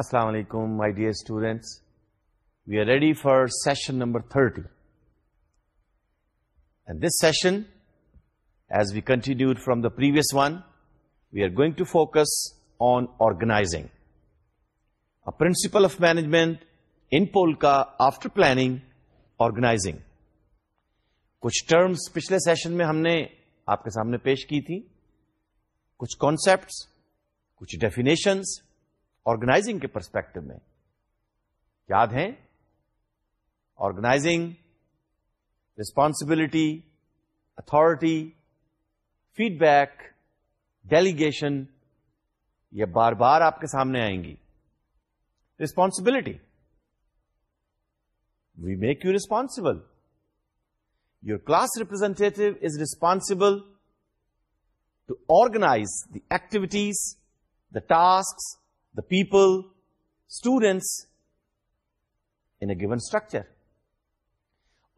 السلام علیکم my dear students we are ready for session number thirty and this session as we continue from the previous one we are going to focus on organizing principle of management in pool کا after planning organizing کچھ terms پچھلے session میں ہم نے آپ کے سامنے پیش کی تھی کچھ کانسیپٹس کچھ ڈیفینیشنس آرگنائزنگ کے پرسپیکٹو میں یاد ہیں organizing responsibility authority feedback delegation یہ بار بار آپ کے سامنے آئیں گی responsibility we make you responsible your class representative is responsible to organize the activities the task people students in a given structure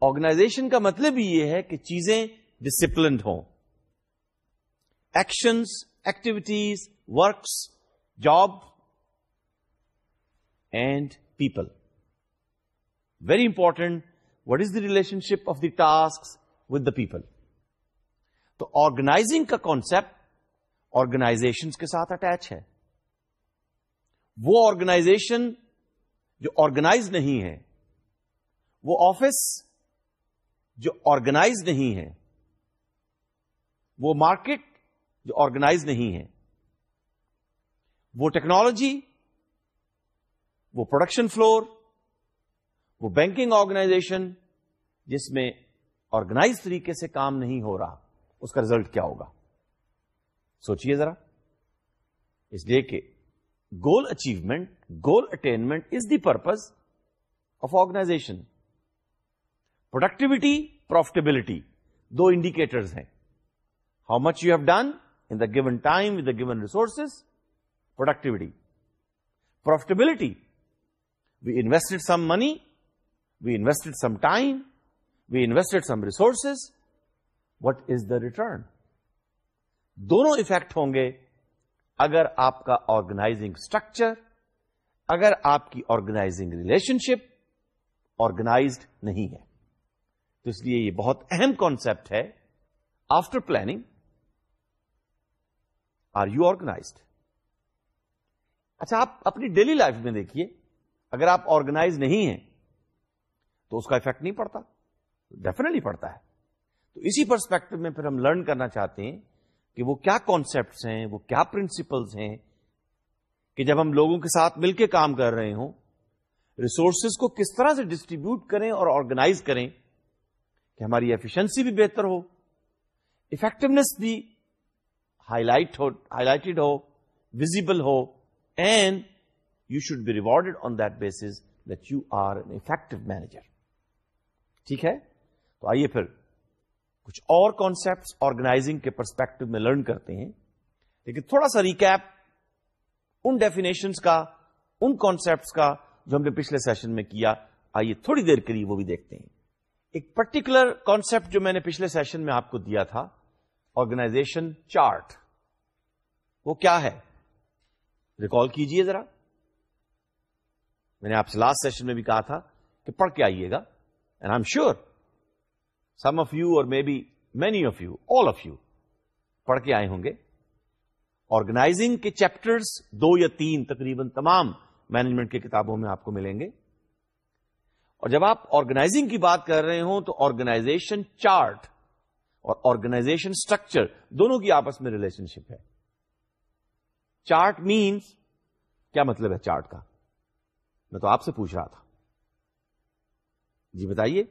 organization کا مطلب یہ ہے کہ چیزیں ڈسپلنڈ ہوں actions activities works job and people very important what is the relationship of the task with the people تو organizing کا concept organization کے ساتھ اٹیچ ہے وہ آرگنائزیشن جو آرگنائز نہیں ہے وہ آفس جو آرگنائز نہیں ہے وہ مارکیٹ جو آرگنائز نہیں ہے وہ ٹیکنالوجی وہ پروڈکشن فلور وہ بینکنگ آرگنائزیشن جس میں آرگنائز طریقے سے کام نہیں ہو رہا اس کا ریزلٹ کیا ہوگا سوچئے ذرا اس لیے کہ goal achievement goal attainment is the purpose of organisation productivity profitability do indicators ہیں how much you have done in the given time with the given resources productivity profitability we invested some money we invested some time we invested some resources what is the return دونوں effect ہوں گے اگر آپ کا organizing structure اگر آپ کی organizing relationship organized نہیں ہے تو اس لیے یہ بہت اہم کانسیپٹ ہے after planning are you organised اچھا آپ اپنی ڈیلی لائف میں دیکھیے اگر آپ آرگنائز نہیں ہیں تو اس کا افیکٹ نہیں پڑتا ڈیفینیٹلی پڑتا ہے تو اسی پرسپیکٹو میں پھر ہم لرن کرنا چاہتے ہیں کہ وہ کیا کانسیپٹس ہیں وہ کیا پرنسپلس ہیں کہ جب ہم لوگوں کے ساتھ مل کے کام کر رہے ہوں ریسورسز کو کس طرح سے ڈسٹریبیوٹ کریں اور آرگنائز کریں کہ ہماری ایفیشنسی بھی بہتر ہو افیکٹونیس بھی ہائی لائٹ ہو ہائی لائٹڈ ہو visible who and you should be rewarded on that basis that you are an effective manager ٹھیک ہے تو آئیے پھر کچھ اور کانسیپٹس آرگنائزنگ کے پرسپیکٹو میں لرن کرتے ہیں لیکن تھوڑا سا ریکیپ ان ڈیفینیشنس کا ان کانسیپٹس کا جو ہم نے پچھلے سیشن میں کیا آئیے تھوڑی دیر کے لیے وہ بھی دیکھتے ہیں ایک پرٹیکولر کانسپٹ جو میں نے پچھلے سیشن میں آپ کو دیا تھا آرگنائزیشن چارٹ وہ کیا ہے ریکال کیجئے ذرا میں نے آپ سے لاسٹ سیشن میں بھی کہا تھا کہ پڑھ کے آئیے گا I am sure some of you or maybe many of you all of you پڑھ کے آئے ہوں گے آرگنائزنگ کے چیپٹر دو یا تین تقریباً تمام مینجمنٹ کی کتابوں میں آپ کو ملیں گے اور جب آپ آرگنائزنگ کی بات کر رہے ہوں تو آرگنائزیشن چارٹ اور آرگنائزیشن اسٹرکچر دونوں کی آپس میں ریلیشن شپ ہے چارٹ مینس کیا مطلب ہے چارٹ کا میں تو آپ سے پوچھ رہا تھا جی بتائیے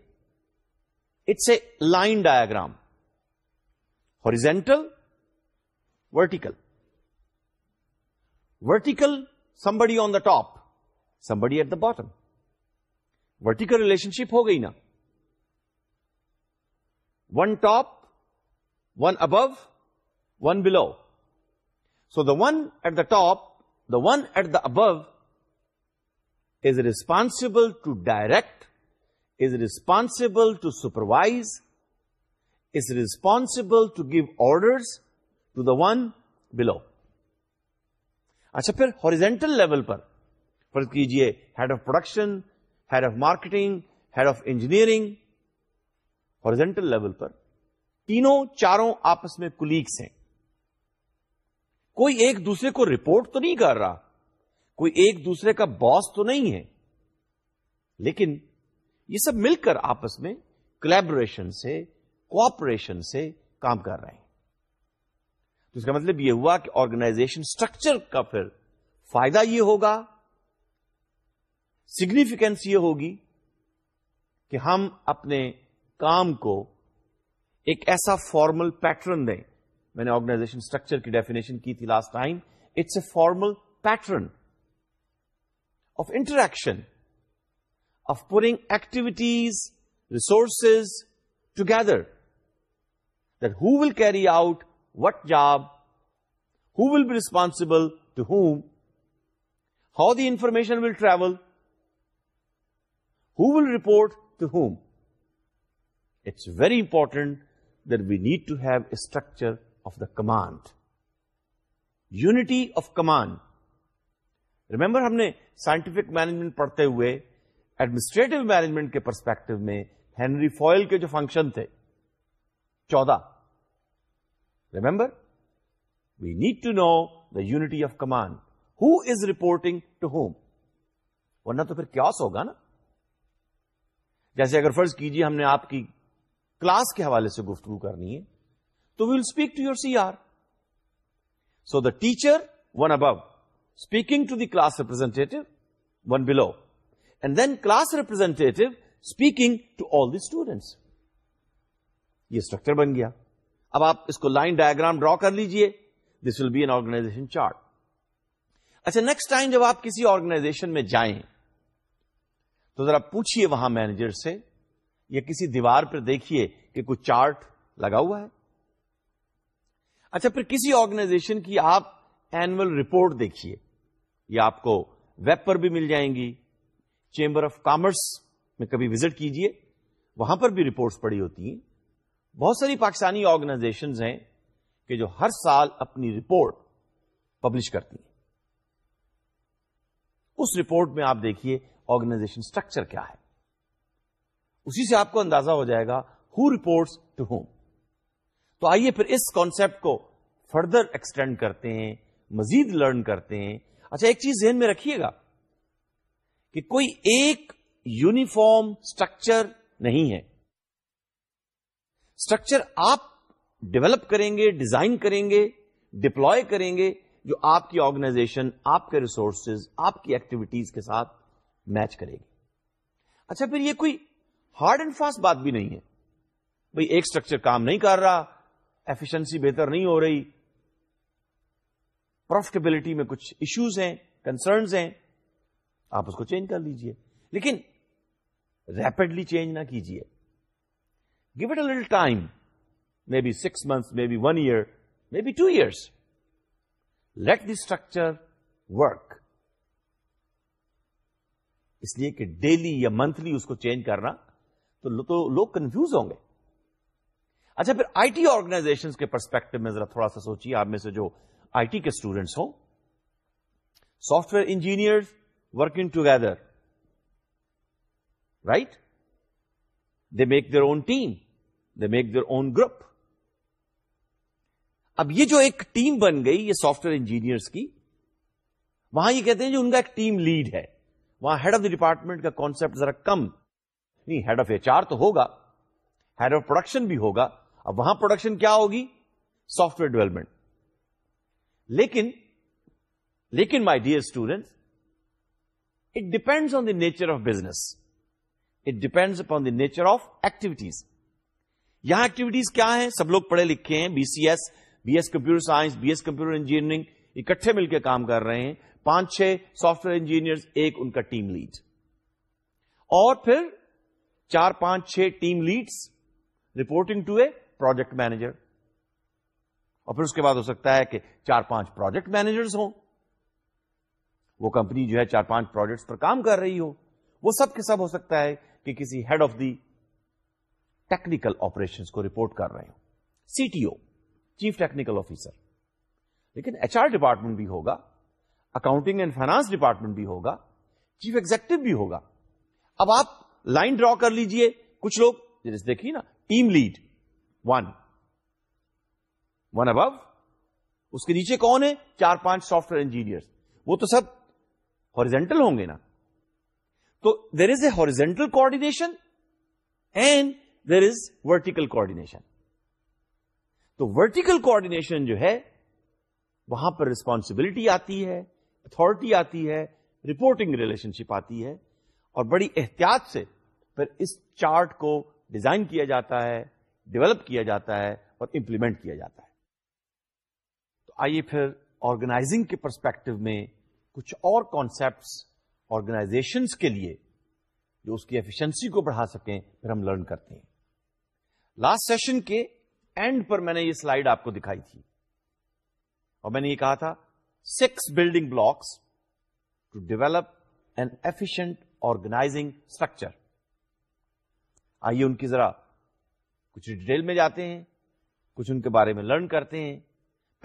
it's a line diagram horizontal vertical vertical somebody on the top somebody at the bottom vertical relationship ہو گئی نا one top one above one below so the one at the top the one at the above is responsible to direct responsible to supervise is responsible to give orders to the one below اچھا پھر horizontal level پر فرض کیجئے head of production head of marketing head of engineering horizontal level پر تینوں چاروں آپس میں colleagues ہیں کوئی ایک دوسرے کو رپورٹ تو نہیں کر رہا کوئی ایک دوسرے کا باس تو نہیں ہے لیکن یہ سب مل کر آپس میں کلیبریشن سے کوپریشن سے کام کر رہے ہیں اس کا مطلب یہ ہوا کہ آرگنائزیشن اسٹرکچر کا پھر فائدہ یہ ہوگا سگنیفیکینس یہ ہوگی کہ ہم اپنے کام کو ایک ایسا فارمل پیٹرن دیں میں نے آرگنائزیشن اسٹرکچر کی ڈیفینیشن کی تھی last time it's a formal pattern of interaction pooling activities resources together دل carry out what job will be responsible to whom how the information will travel who will report to whom it's very important the need to have a structure of the command unity of command remember ہم نے scientific management پڑھتے ہوئے administrative management کے perspective میں Henri Fayol کے جو function تھے چودہ remember we need to know the unity of command who is reporting to whom ورنہ تو پھر کیوس ہوگا نا جیسے اگر فرض کیجیے ہم نے آپ کی کلاس کے حوالے سے گفتگو کرنی ہے تو we'll speak to your C R so the teacher one above speaking to the class representative one below then class representative speaking to all the students یہ اسٹرکچر بن گیا اب آپ اس کو لائن ڈائگرام ڈرا کر لیجئے this will be an organisation chart اچھا نیکسٹ ٹائم جب آپ کسی آرگنائزیشن میں جائیں تو ذرا پوچھیے وہاں مینیجر سے یا کسی دیوار پر دیکھیے کہ کوئی چارٹ لگا ہوا ہے اچھا پھر کسی آرگنائزیشن کی آپ این رپورٹ دیکھیے یا آپ کو ویب پر بھی مل جائیں گی چیمبر آف کامرس میں کبھی وزٹ کیجئے وہاں پر بھی رپورٹس پڑی ہوتی ہیں بہت ساری پاکستانی آرگنائزیشن ہیں کہ جو ہر سال اپنی رپورٹ پبلش کرتی ہیں اس رپورٹ میں آپ دیکھیے آرگنائزیشن اسٹرکچر کیا ہے اسی سے آپ کو اندازہ ہو جائے گا ہو رپورٹس ٹو ہوم تو آئیے پھر اس کانسپٹ کو فردر ایکسٹینڈ کرتے ہیں مزید لرن کرتے ہیں اچھا ایک چیز ذہن میں رکھیے گا کہ کوئی ایک یونیفارم اسٹرکچر نہیں ہے اسٹرکچر آپ ڈیولپ کریں گے ڈیزائن کریں گے ڈپلوائے کریں گے جو آپ کی آرگنائزیشن آپ کے ریسورسز آپ کی ایکٹیویٹیز کے ساتھ میچ کرے گی اچھا پھر یہ کوئی ہارڈ اینڈ فاسٹ بات بھی نہیں ہے بھئی ایک اسٹرکچر کام نہیں کر رہا ایفیشنسی بہتر نہیں ہو رہی پروفٹیبلٹی میں کچھ ایشوز ہیں کنسرنز ہیں آپ اس کو چینج کر لیجئے لیکن ریپڈلی چینج نہ کیجیے give it a little time may be six months may be one year may be two years let the structure work اس لیے کہ ڈیلی یا منتھلی اس کو چینج کرنا تو لوگ کنفیوز ہوں گے اچھا پھر آئی ٹی آرگنائزیشن کے پرسپیکٹو میں ذرا تھوڑا سا سوچیے آپ میں سے جو آئی ٹی کے اسٹوڈینٹس ہوں software engineers working together right they make their own team they make their own group اب یہ جو ایک ٹیم بن گئی یہ سافٹ ویئر انجینئرس کی وہاں یہ کہتے ہیں جو ان کا ایک ٹیم لیڈ ہے وہاں ہیڈ آف دا ڈپارٹمنٹ کا کانسپٹ ذرا کم نہیں ہیڈ آف ایچ آر تو ہوگا ہیڈ آف پروڈکشن بھی ہوگا اب وہاں پروڈکشن کیا ہوگی سافٹ ویئر ڈیولپمنٹ لیکن لیکن my dear students it depends on the nature of business it upon the nature of activities یہاں ایکٹیویٹیز کیا ہیں سب لوگ پڑھے لکھے ہیں B C S B S computer science B S computer engineering اکٹھے مل کے کام کر رہے ہیں پانچ چھ سافٹ ویئر انجینئر ایک ان کا ٹیم لیڈ اور پھر چار پانچ چھ team leads reporting to a project manager اور پھر اس کے بعد ہو سکتا ہے کہ چار پانچ پروجیکٹ مینیجرس ہوں وہ کمپنی جو ہے چار پانچ پروجیکٹس پر کام کر رہی ہو وہ سب کے سب ہو سکتا ہے کہ کسی head of the technical operation کو رپورٹ کر رہے ہو C T O chief technical officer لیکن ایچ آر ڈپارٹمنٹ بھی ہوگا اکاؤنٹنگ اینڈ فائنانس ڈپارٹمنٹ بھی ہوگا چیف ایگزیکٹو بھی ہوگا اب آپ لائن ڈرا کر لیجئے کچھ لوگ دیکھیے نا team lead one one above اس کے نیچے کون ہے چار پانچ سافٹ ویئر انجینئر وہ تو سب ہارزینٹل ہوں گے نا تو there is a horizontal coordination and there is vertical coordination تو ورٹیکل کوڈینیشن جو ہے وہاں پر ریسپانسبلٹی آتی ہے اتارٹی آتی ہے رپورٹنگ ریلیشن شپ آتی ہے اور بڑی احتیاط سے پھر اس چارٹ کو ڈیزائن کیا جاتا ہے ڈیولپ کیا جاتا ہے اور امپلیمنٹ کیا جاتا ہے تو آئیے پھر آرگنائزنگ کے پرسپیکٹو میں کچھ اور کانسیپٹس آرگنائزیشنس کے لیے جو اس کی ایفیشنسی کو بڑھا سکیں پھر ہم لرن کرتے ہیں لاسٹ سیشن کے اینڈ پر میں نے یہ سلائیڈ آپ کو دکھائی تھی اور میں نے یہ کہا تھا six building blocks to develop an efficient organizing structure آئیے ان کی ذرا کچھ ڈیٹیل میں جاتے ہیں کچھ ان کے بارے میں لرن کرتے ہیں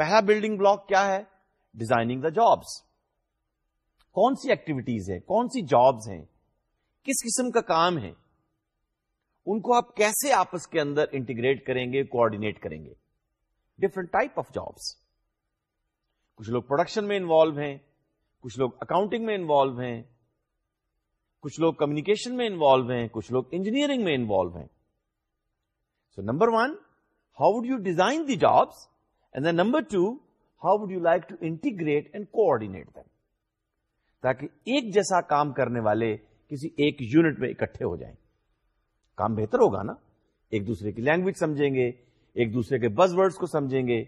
پہلا بلڈنگ بلاک کیا ہے ڈیزائننگ دا جابس کون سی ایکٹیویٹیز ہیں کون سی جابس ہیں کس قسم کا کام ہے ان کو آپ کیسے آپس کے اندر انٹیگریٹ کریں گے کوآڈینیٹ کریں گے ڈفرنٹ ٹائپ آف جابس کچھ لوگ پروڈکشن میں انوالو ہیں کچھ لوگ اکاؤنٹنگ میں انوالو ہیں کچھ لوگ کمیونیکیشن میں انوالو ہیں کچھ لوگ انجینئرنگ میں انوالو ہیں so number one how do you design the jobs and number two how would you like to integrate and coordinate them تاکہ ایک جیسا کام کرنے والے کسی ایک یونٹ میں اکٹھے ہو جائیں کام بہتر ہوگا نا ایک دوسرے کی لینگویج سمجھیں گے ایک دوسرے کے بز ورڈز کو سمجھیں گے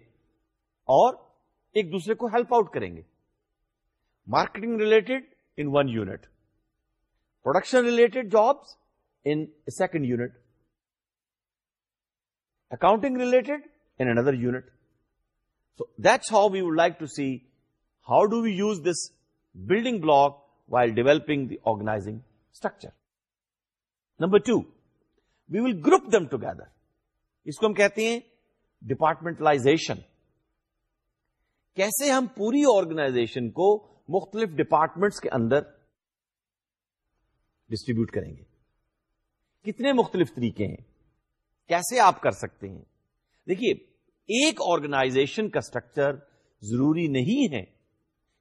اور ایک دوسرے کو ہیلپ آؤٹ کریں گے marketing related in one unit production related jobs in second unit accounting related another unit so that's how we would like to see how do we use this building block while developing the organisation structure number two we will group them together اس کو ہم کہتے ہیں departmentalization کیسے ہم پوری آرگنائزیشن کو مختلف ڈپارٹمنٹس کے اندر ڈسٹریبیوٹ کریں گے کتنے مختلف طریقے ہیں کیسے آپ کر سکتے ہیں دیکھیے ایک آرگنائزیشن کا اسٹرکچر ضروری نہیں ہے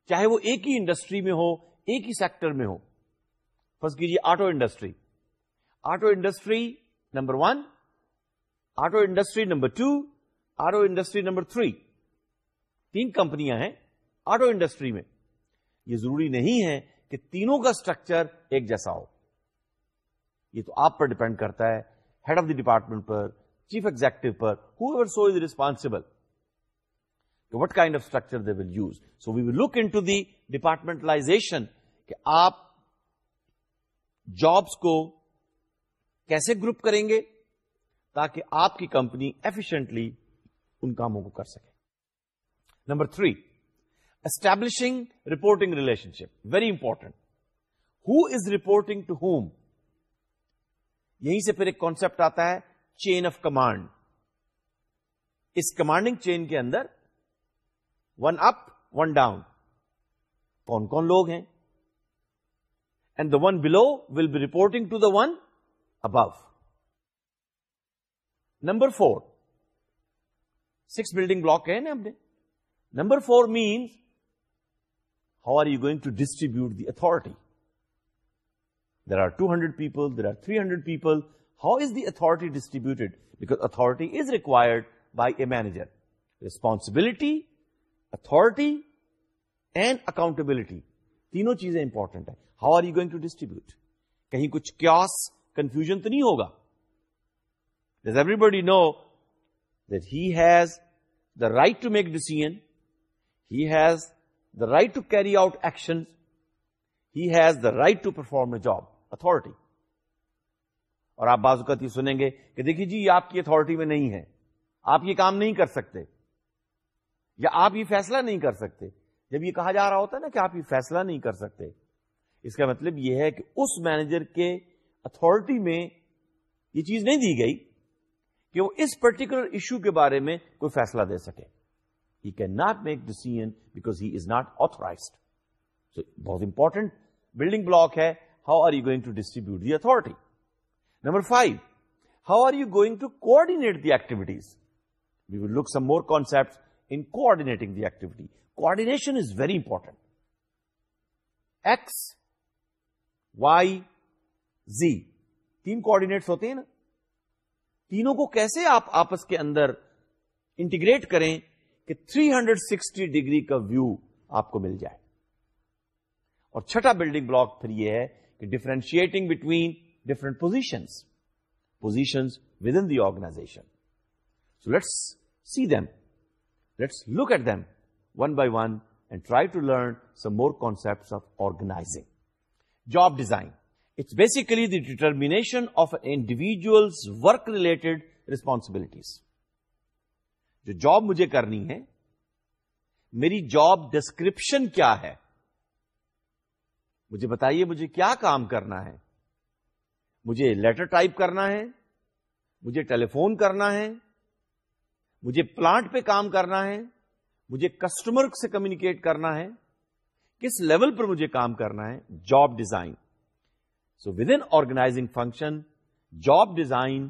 چاہے وہ ایک ہی انڈسٹری میں ہو ایک ہی سیکٹر میں ہو فرض کیجیے auto industry auto industry number one auto industry number two auto industry number three تین کمپنیاں ہیں آٹو انڈسٹری میں یہ ضروری نہیں ہے کہ تینوں کا اسٹرکچر ایک جیسا ہو یہ تو آپ پر ڈپینڈ کرتا ہے ہیڈ آف دی ڈپارٹمنٹ پر chief executive per whoever so is responsible what kind of structure they will use so we will look into the departmentalisation کہ آپ جابس کو کیسے گروپ کریں گے تاکہ آپ کی کمپنی ایفیشنٹلی ان کاموں کو کر سکے number three establishing reporting relationship very important who is reporting to whom یہیں سے پھر ایک کانسپٹ آتا ہے چین آف کمانڈ اس کمانڈنگ چین کے اندر ون اپ ون ڈاؤن کون کون لوگ ہیں and the one below will be reporting to the one above number four six building block کہ ہم نے number four means how are you going to distribute the authority there are two hundred people there are three hundred people how is the authority distributed because authority is required by a manager responsibility authority and accountability تینوں چیزیں important ہے how are you going to distribute کہیں کچھ chaos confusion تو نہیں ہوگا does everybody know that he has the right to make he has the right to carry out action he has the right to perform a job authority اور آپ بازو کا سنیں گے کہ دیکھیے جی آپ کی اتارٹی میں نہیں ہے آپ یہ کام نہیں کر سکتے یا آپ یہ فیصلہ نہیں کر سکتے جب یہ کہا جا رہا ہوتا ہے نا کہ آپ یہ فیصلہ نہیں کر سکتے اس کا مطلب یہ ہے کہ اس مینیجر کے اتارٹی میں یہ چیز نہیں دی گئی کہ وہ اس پرٹیکولر ایشو کے بارے میں کوئی فیصلہ دے سکے he can not make decision because he is not so بہت امپورٹنٹ بلڈنگ بلاک ہے how are you going to distribute the authority number five how are you going to the activities we will look some more concept code کوڈیشنٹنٹ X Y Z تین کو کیسے آپ آپس کے اندر integrate کریں کہ three hundred sixty degree کا view آپ کو مل جائے اور چھٹا بلڈنگ بلک پھر یہ ہے کہ differentiating between different position position the organisation سی دیکھ let's look at them one by one and try to learn some more concept of organising job design it's basically the determination of individual work related responsibilities جو job مجھے کرنی ہے میری job description کیا ہے مجھے بتائیے مجھے کیا کام کرنا ہے مجھے لیٹر ٹائپ کرنا ہے مجھے ٹیلیفون کرنا ہے مجھے پلانٹ پہ کام کرنا ہے مجھے کسٹمر سے کمیونیکیٹ کرنا ہے کس لیول پر مجھے کام کرنا ہے job design so within organising function job design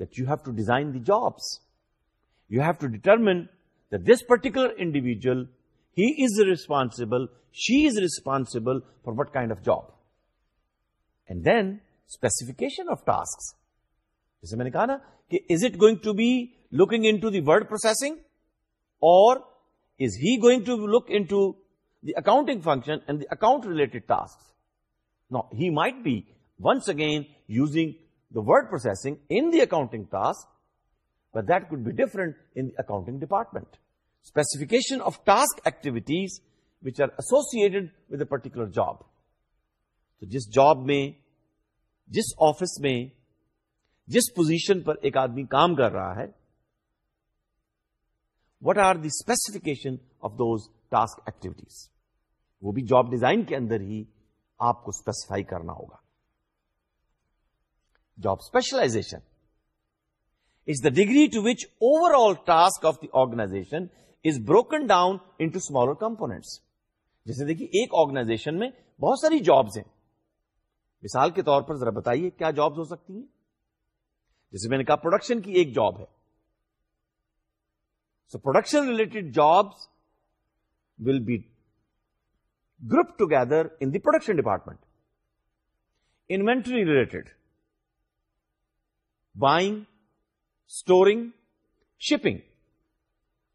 that you have to design the jobs you have to determine this particular individual he is responsible she is responsible for what kind of job and then specification of task جیسے میں نے کہا نا کہ is it going to be looking into the word processing اور is he going to look in accounting function and the account related he might be once again using the word processing دیگرنٹ in accounting department specification of task activities which are associated with a particular job تو جس جاب میں جس office میں جس position پر ایک آدمی کام کر رہا ہے what are the specification of those task activities وہ بھی جاب ڈیزائن کے اندر ہی آپ کو اسپیسیفائی کرنا ہوگا job specialisation is the degree to which overall task of the organisation is broken down into smaller components جیسے دیکھیے ایک آرگنائزیشن میں بہت ساری جابس ہیں مثال کے طور پر ذرا بتائیے کیا جاب ہو سکتی ہیں جیسے میں نے کہا پروڈکشن کی ایک جاب ہے So production-related jobs will be grouped together in the production department. Inventory-related, buying, storing, shipping,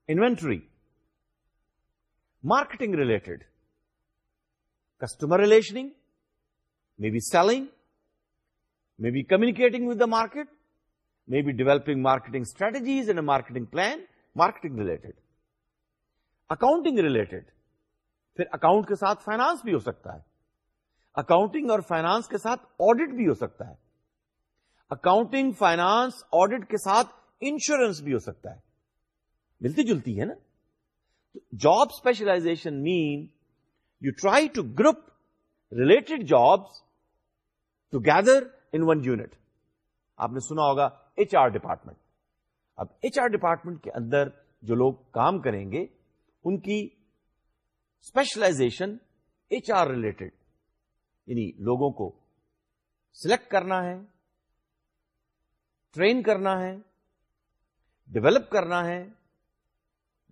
inventory. Marketing-related, customer relationing, maybe selling, maybe communicating with the market, maybe developing marketing strategies and a marketing plan. Marketing related accounting related پھر account کے ساتھ finance بھی ہو سکتا ہے accounting اور finance کے ساتھ آڈٹ بھی ہو سکتا ہے اکاؤنٹنگ فائنانس آڈٹ کے ساتھ انشورنس بھی ہو سکتا ہے ملتی جلتی ہے نا job specialisation means you try to group related jobs together in one unit آپ نے سنا ہوگا ایچ آر ڈپارٹمنٹ اب ایچ آر ڈپارٹمنٹ کے اندر جو لوگ کام کریں گے ان کی اسپیشلائزیشن ایچ آر ریلیٹڈ یعنی لوگوں کو سلیکٹ کرنا ہے ٹرین کرنا ہے ڈیولپ کرنا ہے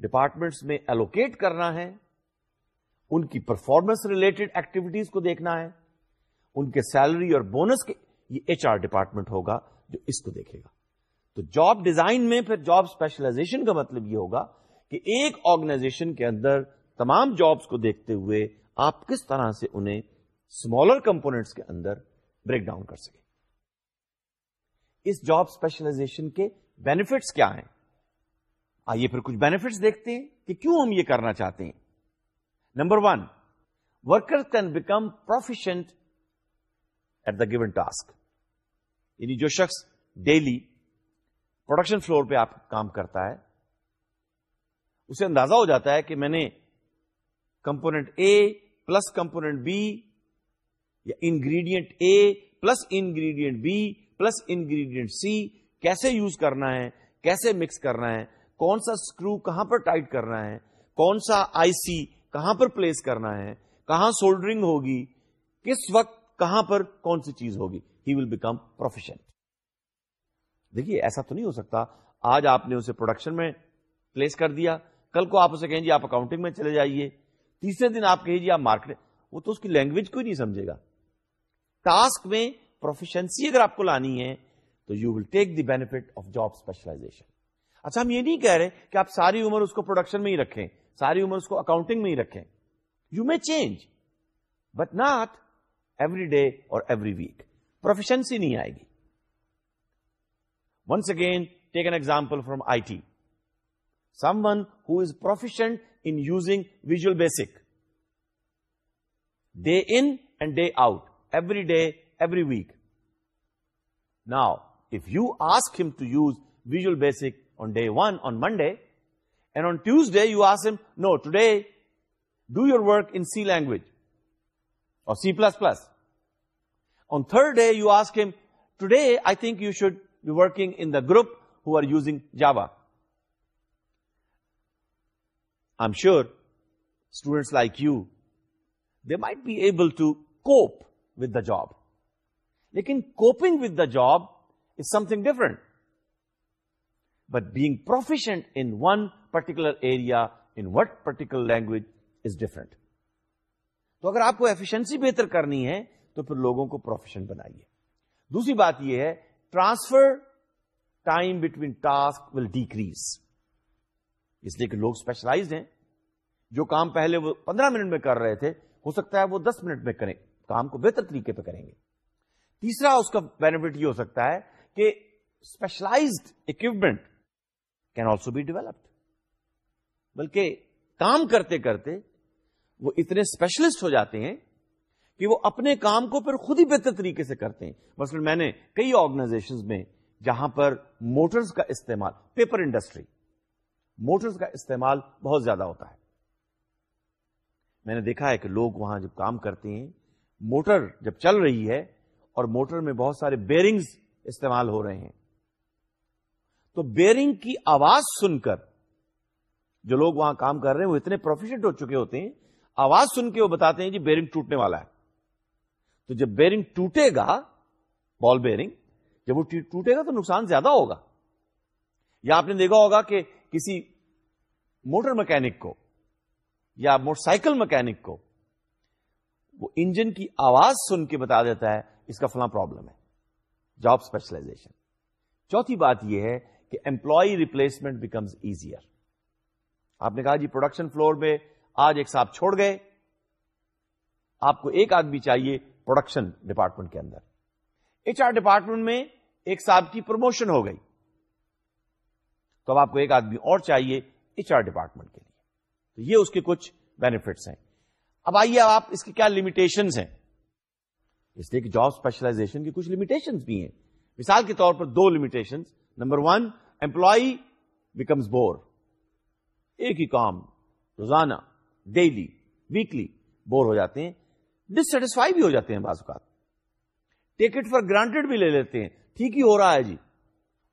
ڈپارٹمنٹس میں ایلوکیٹ کرنا ہے ان کی پرفارمنس ریلیٹڈ ایکٹیویٹیز کو دیکھنا ہے ان کے سیلری اور بونس کے یہ ایچ آر ڈپارٹمنٹ ہوگا جو اس کو دیکھے گا تو جاب ڈیزائن میں پھر جاب اسپیشلائزیشن کا مطلب یہ ہوگا کہ ایک آرگنائزیشن کے اندر تمام جابس کو دیکھتے ہوئے آپ کس طرح سے انہیں اسمالر کمپونیٹس کے اندر بریک ڈاؤن کر سکیں اس جاب اسپیشلائزیشن کے بینیفٹس کیا ہیں آئیے پھر کچھ بینیفٹس دیکھتے ہیں کہ کیوں ہم یہ کرنا چاہتے ہیں number one worker can become proficient at the given task یعنی جو شخص ڈیلی پروڈکشن فلور پہ آپ کام کرتا ہے اسے اندازہ ہو جاتا ہے کہ میں نے component A plus component B یا ingredient A plus ingredient B plus ingredient C کیسے یوز کرنا ہے کیسے مکس کرنا ہے کون سا اسکرو کہاں پر ٹائٹ کرنا ہے کون سا آئی سی کہاں پر پلیس کرنا ہے کہاں سولڈرنگ ہوگی کس وقت کہاں پر کون سی چیز ہوگی ہی ول بیکم پروفیشن دیکھیے ایسا تو نہیں ہو سکتا آج آپ نے اسے پروڈکشن میں پلیس کر دیا کل کو آپ اسے کہیں جی آپ اکاؤنٹنگ میں چلے جائیے تیسرے دن آپ کہیں جی آپ مارکیٹ وہ تو اس کی لینگویج کو ہی نہیں سمجھے گا ٹاسک میں پروفیشنسی اگر آپ کو لانی ہے تو you will take the benefit of job specialisation اچھا ہم یہ نہیں کہہ رہے کہ آپ ساری عمر اس کو پروڈکشن میں ہی رکھیں ساری عمر اس کو اکاؤنٹنگ میں ہی رکھیں you may change but not every day اور ایوری ویک پروفیشنسی نہیں آئے گی Once again, take an example from IT. Someone who is proficient in using Visual Basic. Day in and day out. Every day, every week. Now, if you ask him to use Visual Basic on day one, on Monday, and on Tuesday you ask him, no, today, do your work in C language or C++. On third day you ask him, today I think you should working in the group who are using Java I am sure students like you they might be able to cope with the job لیکن coping with the job is some تھرنٹ but bag proficient in one particular area in what particular language is different تو اگر آپ کو efficiency بہتر کرنی ہے تو پھر لوگوں کو پروفیشن بنائیے دوسری بات یہ ہے transfer time between task will decrease اس لیے کہ لوگ اسپیشلائز ہیں جو کام پہلے وہ پندرہ منٹ میں کر رہے تھے ہو سکتا ہے وہ دس منٹ میں کریں کام کو بہتر طریقے پہ کریں گے تیسرا اس کا بینیفٹ یہ ہو سکتا ہے کہ specialised equipment can also be developed بلکہ کام کرتے کرتے وہ اتنے اسپیشلسٹ ہو جاتے ہیں کہ وہ اپنے کام کو پھر خود ہی بہتر طریقے سے کرتے ہیں مثلا میں نے کئی آرگنائزیشن میں جہاں پر موٹرز کا استعمال پیپر انڈسٹری موٹرز کا استعمال بہت زیادہ ہوتا ہے میں نے دیکھا ہے کہ لوگ وہاں جب کام کرتے ہیں موٹر جب چل رہی ہے اور موٹر میں بہت سارے بیرنگز استعمال ہو رہے ہیں تو بیرنگ کی آواز سن کر جو لوگ وہاں کام کر رہے ہیں وہ اتنے پروفیشنٹ ہو چکے ہوتے ہیں آواز سن کے وہ بتاتے ہیں جی بیرنگ ٹوٹنے والا ہے تو جب بیئرنگ ٹوٹے گا بال بیئرنگ جب وہ ٹوٹے گا تو نقصان زیادہ ہوگا یا آپ نے دیکھا ہوگا کہ کسی موٹر مکینک کو یا موٹر سائیکل مکینک کو وہ انجن کی آواز سن کے بتا دیتا ہے اس کا فلاں پرابلم ہے جاب اسپیشلائزیشن چوتھی بات یہ ہے کہ امپلائی ریپلیسمنٹ بیکمز ایزیئر آپ نے کہا جی پروڈکشن فلور میں آج ایک صاحب چھوڑ گئے آپ کو ایک آدمی چاہیے پروڈکشن ڈپارٹمنٹ کے اندر ایچ آر ڈپارٹمنٹ میں ایک صاحب کی پروموشن ہو گئی تو اب آپ کو ایک آدمی اور چاہیے ایچ آر ڈپارٹمنٹ کے لیے اس کے کچھ بینیفٹس ہیں اب آئیے آپ اس کی کیا ہیں اس لیے کہ جاب اسپیشلائزیشن کی کچھ لمیٹیشن بھی ہیں مثال کے طور پر دو limitation number one employee becomes bore ایک ہی کام روزانہ ڈیلی ویکلی بور ہو جاتے ہیں ڈسٹسفائی بھی ہو جاتے ہیں بعض اوقات ٹیک اٹ فار گرانٹیڈ بھی لے لیتے ہیں ٹھیک ہی ہو رہا ہے جی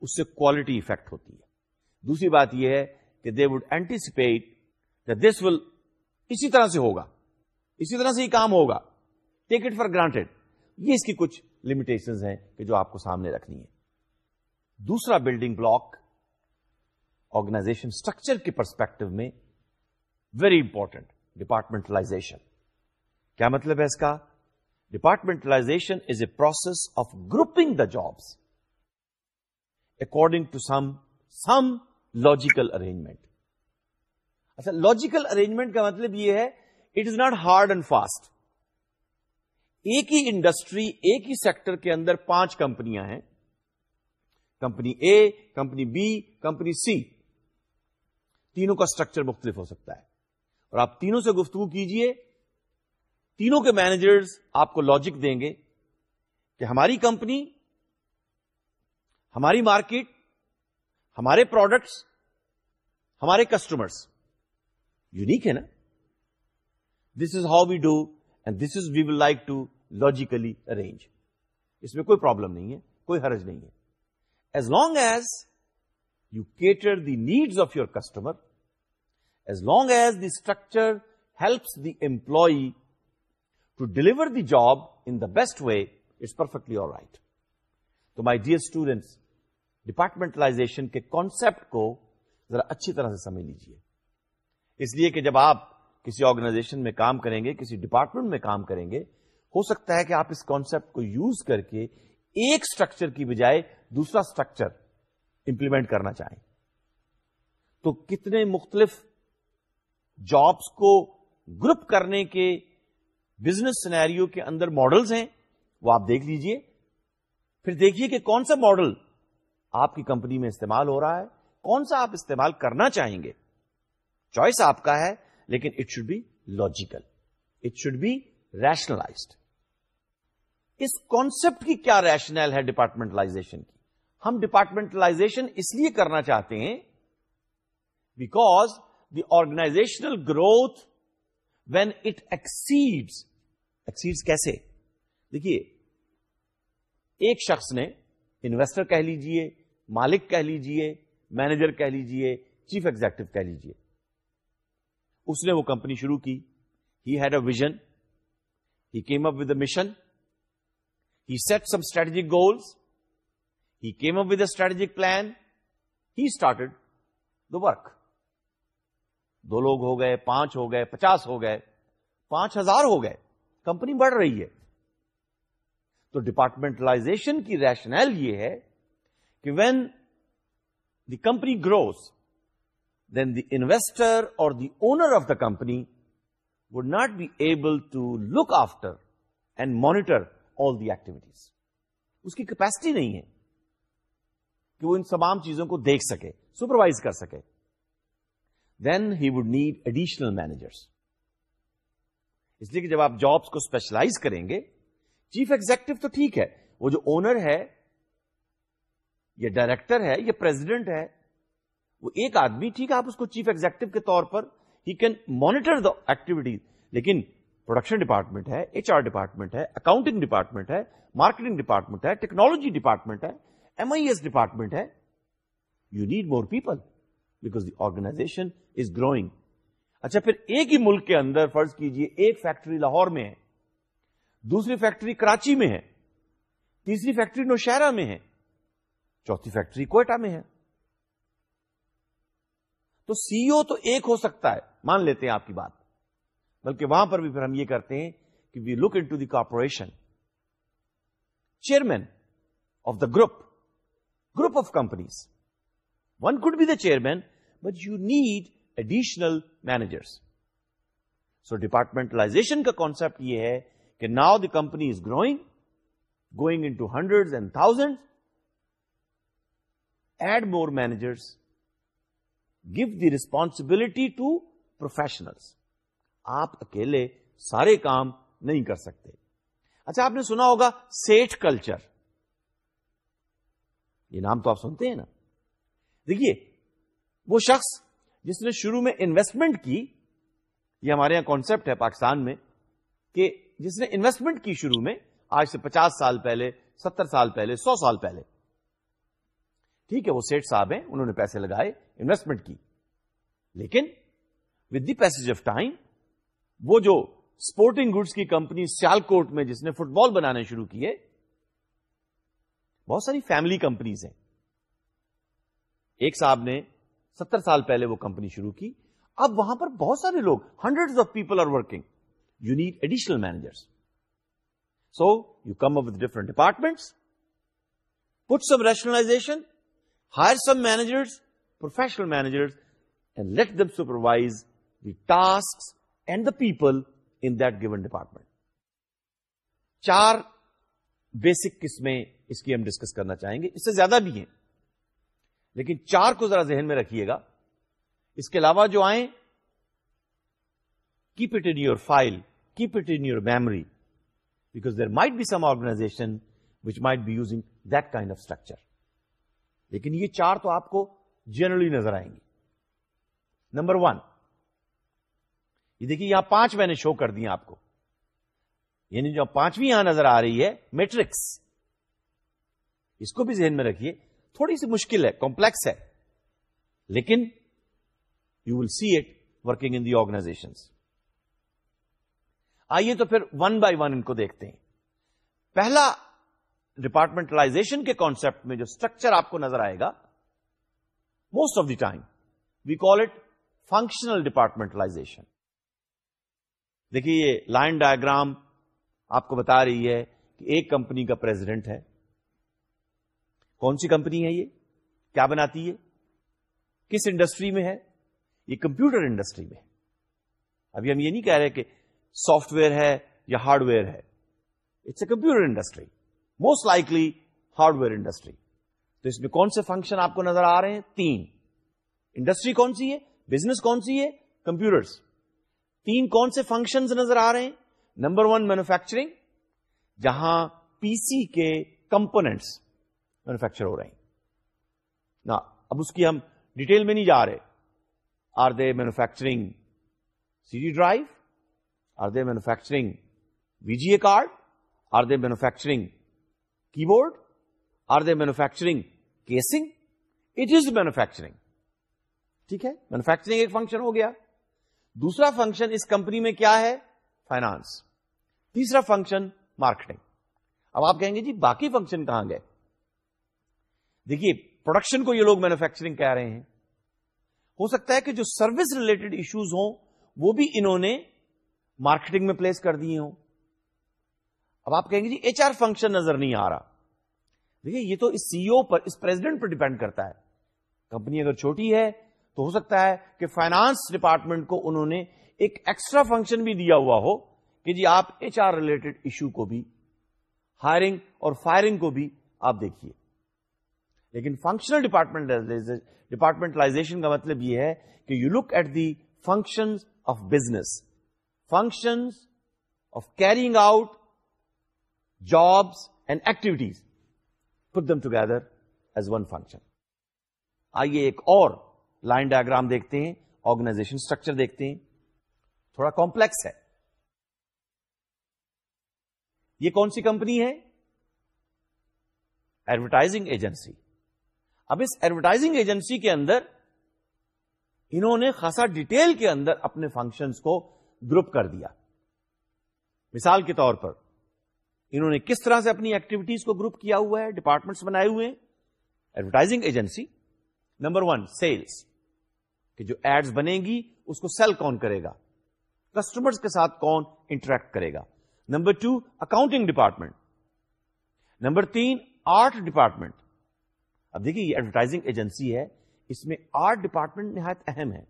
اس سے کوالٹی افیکٹ ہوتی ہے دوسری بات یہ ہے کہ they would anticipate this will اسی طرح سے ہوگا اسی طرح سے کام ہوگا ٹیک اٹ فار گرانٹیڈ یہ اس کی کچھ لمیٹیشن ہیں کہ جو آپ کو سامنے رکھنی ہے دوسرا بلڈنگ بلاک آرگنائزیشن اسٹرکچر کے پرسپیکٹو میں ویری امپورٹنٹ ڈپارٹمنٹلائزیشن کیا مطلب ہے اس کا departmentalisation is a process of grouping the jobs according to some some logical arrangement اچھا لاجیکل ارینجمنٹ کا مطلب یہ ہے it is not hard and fast ایک ہی انڈسٹری ایک ہی سیکٹر کے اندر پانچ کمپنیاں ہیں company A company B company C تینوں کا اسٹرکچر مختلف ہو سکتا ہے اور آپ تینوں سے گفتگو کیجئے تینوں کے مینیجرز آپ کو لاجک دیں گے کہ ہماری کمپنی ہماری مارکیٹ ہمارے پروڈکٹس ہمارے کسٹمرس یونیک ہے نا this is how we do and this is we will like to logically arrange اس میں کوئی پرابلم نہیں ہے کوئی حرج نہیں ہے as long as you cater the needs of your customer as long as the structure helps the employee to deliver the job in the best way it's perfectly right تو my dear students departmentalization کے concept کو ذرا اچھی طرح سے سمجھ لیجیے اس لیے کہ جب آپ کسی آرگنائزیشن میں کام کریں گے کسی ڈپارٹمنٹ میں کام کریں گے ہو سکتا ہے کہ آپ اس کانسپٹ کو یوز کر کے ایک اسٹرکچر کی بجائے دوسرا اسٹرکچر امپلیمنٹ کرنا چاہیں تو کتنے مختلف جابس کو گروپ کرنے کے بزنس سینیریو کے اندر ماڈلس ہیں وہ آپ دیکھ لیجئے پھر دیکھیے کہ کون سا ماڈل آپ کی کمپنی میں استعمال ہو رہا ہے کون سا آپ استعمال کرنا چاہیں گے چوائس آپ کا ہے لیکن it should be logical it should be rationalised us concept کی کیا ریشنل ہے ڈپارٹمنٹلائزیشن کی ہم ڈپارٹمنٹلائزیشن اس لیے کرنا چاہتے ہیں because the organisational growth when it exceed exceed کیسے دیکھیے ایک شخص نے انویسٹر کہہ لیجیے مالک کہہ لیجیے مینیجر کہہ لیجیے چیف ایگزیکٹو کہہ لیجیے اس نے وہ کمپنی شروع کی he had a vision he came up with a mission he set some strategic goals he came up with a strategic plan he started the work دو لوگ ہو گئے پانچ ہو گئے پچاس ہو گئے پانچ ہزار ہو گئے کمپنی بڑھ رہی ہے تو ڈپارٹمنٹلائزیشن کی ریشنل یہ ہے کہ when the company grows then the investor اور the owner of the company would not be able to look after and monitor all the activities اس کی کیپیسٹی نہیں ہے کہ وہ ان تمام چیزوں کو دیکھ سکے سپروائز کر سکے then he would need additional managers اس لیے کہ جب آپ جابس کو اسپیشلائز کریں گے چیف ایگزیکٹو تو ٹھیک ہے وہ جو اونر ہے یا ڈائریکٹر ہے یا پرزیڈنٹ ہے وہ ایک آدمی ٹھیک ہے آپ اس کو چیف ایگزیکٹو کے طور پر he can monitor the activities لیکن پروڈکشن ڈپارٹمنٹ ہے ایچ آر ڈپارٹمنٹ ہے اکاؤنٹنگ ڈپارٹمنٹ ہے مارکیٹنگ ڈپارٹمنٹ ہے ٹیکنالوجی ڈپارٹمنٹ ہے ایم آئی ایس ڈپارٹمنٹ ہے you need more people because the organisation is growing اچھا پھر ایک ہی ملک کے اندر فرض کیجئے ایک فیکٹری لاہور میں ہے دوسری فیکٹری کراچی میں ہے تیسری فیکٹری نوشہرا میں ہے چوتھی فیکٹری کوئٹہ میں ہے تو سی او تو ایک ہو سکتا ہے مان لیتے ہیں آپ کی بات بلکہ وہاں پر بھی پھر ہم یہ کرتے ہیں کہ we look into the corporation chairman of the group group of companies one could be the chairman but you need additional managers so departmentalisation کا کانسپٹ یہ ہے کہ now the company is گروگ going into hundred and thousand add more managers give the responsibility to professional آپ اکیلے سارے کام نہیں کر سکتے اچھا آپ نے سنا ہوگا سیٹ کلچر یہ نام تو آپ سنتے ہیں نا دیکھیے وہ شخص جس نے شروع میں انویسٹمنٹ کی یہ ہمارے یہاں کانسپٹ ہے پاکستان میں کہ جس نے انویسٹمنٹ کی شروع میں آج سے پچاس سال پہلے ستر سال پہلے سو سال پہلے ٹھیک ہے وہ سیٹ صاحب ہیں انہوں نے پیسے لگائے انویسٹمنٹ کی لیکن with the pace of time وہ جو اسپورٹنگ گڈس کی کمپنی سیال کوٹ میں جس نے فٹ بال بنانے شروع کیے بہت ساری فیملی کمپنیز ہیں ایک صاحب نے ستر سال پہلے وہ کمپنی شروع کی اب وہاں پر بہت سارے لوگ hundred of people are working you need additional managers so you come up different department put some rationalisation hire some managers professional managers and let them supervise the task and the people in given department چار basic قسمیں اس کی ہم discuss کرنا چاہیں گے اس سے زیادہ بھی ہیں لیکن چار کو ذرا ذہن میں رکھیے گا اس کے علاوہ جو آئیں keep it in your file keep it in your memory because there might be some organisation which might be using that kind of structure لیکن یہ چار تو آپ کو جنرلی نظر آئیں گی نمبر ون یہ دیکھیے یہاں پانچ میں نے شو کر دیا آپ کو یعنی جو پانچویں یہاں نظر آ رہی ہے میٹرکس اس کو بھی ذہن میں رکھیے تھوڑی سی مشکل ہے کمپلیکس ہے لیکن you will see it working in the organisation آئیے تو پھر ون بائی ون ان کو دیکھتے ہیں پہلا ڈپارٹمنٹلائزیشن کے کانسپٹ میں جو اسٹرکچر آپ کو نظر آئے گا most of the time we call it functional departmentalisation دیکھیے یہ لائن ڈایاگرام آپ کو بتا رہی ہے کہ ایک کمپنی کا پریزیڈنٹ ہے کون سی کمپنی ہے یہ کیا بناتی ہے کس انڈسٹری میں ہے یہ کمپیوٹر انڈسٹری میں ابھی ہم یہ نہیں کہہ رہے کہ سافٹ ویئر ہے یا ہارڈ ویئر ہے it's a computer industry most likely hardware industry تو اس میں کون سے فنکشن آپ کو نظر آ رہے ہیں تین انڈسٹری کون سی ہے بزنس کون سی ہے کمپیوٹرس تین کون سے فنکشن نظر آ رہے ہیں نمبر ون مینوفیکچرنگ جہاں پی سی کے کمپونیٹس مینوفیکچر ہو رہے ہیں اب اس کی ہم ڈیٹیل میں نہیں جا رہے are they manufacturing C D drive are they manufacturing V G A card are they manufacturing keyboard are they manufacturing casing it is manufacturing ٹھیک ہے مینوفیکچرنگ ایک فنکشن ہو گیا دوسرا فنکشن اس کمپنی میں کیا ہے فائنانس تیسرا فنکشن مارکیٹنگ اب آپ کہیں گے جی باقی فنکشن کہاں گئے دیکھیے پروڈکشن کو یہ لوگ مینوفیکچرنگ کہہ رہے ہیں ہو سکتا ہے کہ جو سروس ریلیٹڈ ایشوز ہوں وہ بھی انہوں نے مارکیٹنگ میں پلیس کر دی ہوں اب آپ کہیں گے جی ایچ آر فنکشن نظر نہیں آ رہا دیکھیے یہ تو اس سی او پر اس پر ڈیپینڈ کرتا ہے کمپنی اگر چھوٹی ہے تو ہو سکتا ہے کہ فائنانس ڈپارٹمنٹ کو انہوں نے ایک ایکسٹرا فنکشن بھی دیا ہوا ہو کہ جی آپ ایچ آر ریلیٹڈ ایشو کو بھی ہائرنگ اور فائرنگ کو بھی آپ دیکھیے لیکن فنکشنل ڈپارٹمنٹ ڈپارٹمنٹلائزیشن کا مطلب یہ ہے کہ you look at the function of business function of carrying out jobs and activities put them together as one function آئیے ایک اور لائن ڈایاگرام دیکھتے ہیں آرگنائزیشن اسٹرکچر دیکھتے ہیں تھوڑا کمپلیکس ہے یہ کون سی کمپنی ہے ایڈورٹائزنگ ایجنسی اب اس ایڈورٹائزنگ ایجنسی کے اندر انہوں نے خاصا ڈیٹیل کے اندر اپنے فنکشنز کو گروپ کر دیا مثال کے طور پر انہوں نے کس طرح سے اپنی ایکٹیویٹیز کو گروپ کیا ہوا ہے ڈپارٹمنٹس بنائے ہوئے advertising agency number one sales کہ جو ایڈز بنے گی اس کو سیل کون کرے گا کسٹمر کے ساتھ کون انٹریکٹ کرے گا number two accounting department number تین آرٹ ڈپارٹمنٹ اب دیکھیے یہ ایڈورٹائزنگ ایجنسی ہے اس میں آرٹ ڈپارٹمنٹ نہایت اہم ہے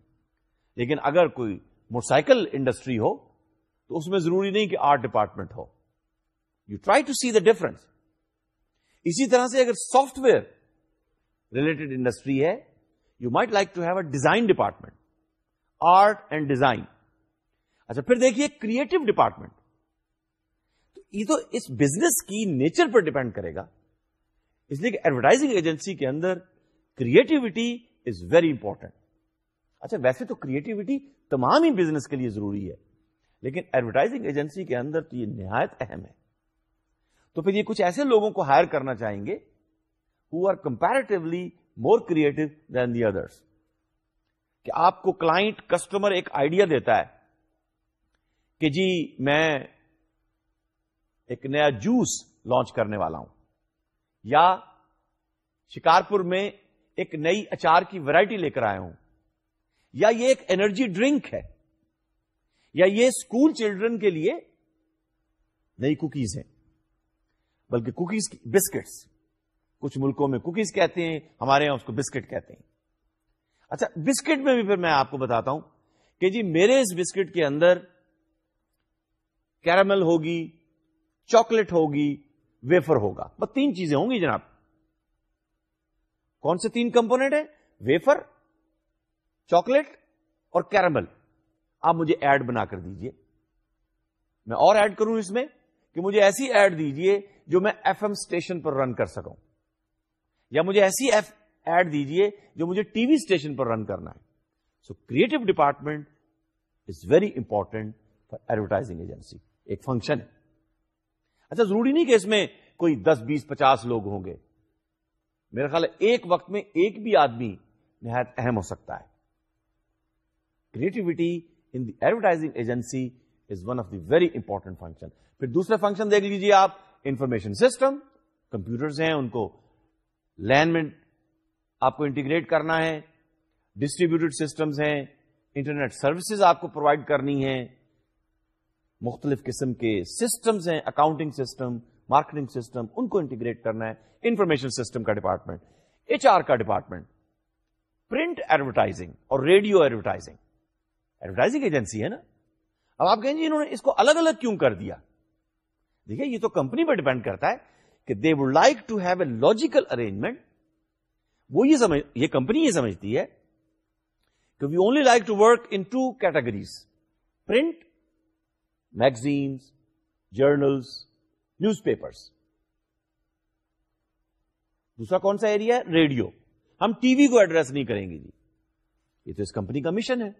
لیکن اگر کوئی موٹر سائیکل انڈسٹری ہو تو اس میں ضروری نہیں کہ art department who you try to see the difference اسی طرح سے اگر سافٹ ویئر ریلیٹڈ انڈسٹری ہے you might like to have a design department art and design اچھا پھر دیکھیے کریٹو ڈپارٹمنٹ تو یہ تو اس بزنس کی نیچر پر ڈپینڈ کرے گا اس لیے کہ ایڈورٹائزنگ ایجنسی کے اندر کریٹیوٹی از ویری امپورٹینٹ اچھا ویسے تو کریٹیوٹی تمام ہی بزنس کے لیے ضروری ہے لیکن ایڈورٹائزنگ ایجنسی کے اندر تو یہ نہایت اہم ہے تو پھر یہ کچھ ایسے لوگوں کو ہائر کرنا چاہیں گے who are comparatively more creative than the others کہ آپ کو کلائنٹ کسٹمر ایک آئیڈیا دیتا ہے کہ جی میں ایک نیا جوس لانچ کرنے والا ہوں یا شکارپور میں ایک نئی اچار کی ویرائٹی لے کر آیا ہوں یا یہ ایک انرجی ڈرنک ہے یا یہ اسکول چلڈرن کے لیے نئی کوکیز ہیں بلکہ کوکیز بسکٹس کچھ ملکوں میں کوکیز کہتے ہیں ہمارے یہاں اس کو بسکٹ کہتے ہیں اچھا بسکٹ میں بھی پھر میں آپ کو بتاتا ہوں کہ جی میرے اس بسکٹ کے اندر کیرامل ہوگی چاکلیٹ ہوگی ویفر ہوگا بس تین چیزیں ہوں گی جناب کون سے تین کمپونیٹ ہیں ویفر چاکلیٹ اور کیرمل آپ مجھے ایڈ بنا کر دیجئے میں اور ایڈ کروں اس میں کہ مجھے ایسی ایڈ دیجئے جو میں ایف ایم اسٹیشن پر رن کر سکوں یا مجھے ایسی ایف ایڈ دیجئے جو مجھے ٹی وی اسٹیشن پر رن کرنا ہے so creative department is very important for advertising agency ایک فنکشن ہے اچھا ضروری نہیں کہ اس میں کوئی دس بیس پچاس لوگ ہوں گے میرا خیال ہے ایک وقت میں ایک بھی آدمی نہایت اہم ہو سکتا ہے creativity in the advertising agency is one of the very important function پھر دوسرے فنکشن دیکھ لیجیے آپ انفارمیشن سسٹم کمپیوٹرز ہیں ان کو لینڈ میں آپ کو انٹیگریٹ کرنا ہے ڈسٹریبیوٹیڈ سسٹمس ہیں انٹرنیٹ سروسز آپ کو پرووائڈ کرنی ہیں مختلف قسم کے سسٹمز ہیں اکاؤنٹنگ سسٹم مارکیٹنگ سسٹم ان کو انٹیگریٹ کرنا ہے انفارمیشن سسٹم کا ڈپارٹمنٹ ایچ آر کا ڈپارٹمنٹ پرنٹ ایڈورٹائزنگ اور ریڈیو ایڈورٹائزنگ ایڈورٹائزنگ ایجنسی ہے نا اب آپ کہیں جی انہوں نے اس کو الگ الگ کیوں کر دیا دیکھیے یہ تو کمپنی پر ڈپینڈ کرتا ہے کہ they would like to have a logical arrangement وہ یہ کمپنی یہ سمجھتی ہے کہ we only like to work in two categories print magazines journals newspapers دوسرا کون سا ایریا ہے ریڈیو ہم ٹی وی کو ایڈریس نہیں کریں گے جی یہ تو اس کمپنی کا مشن ہے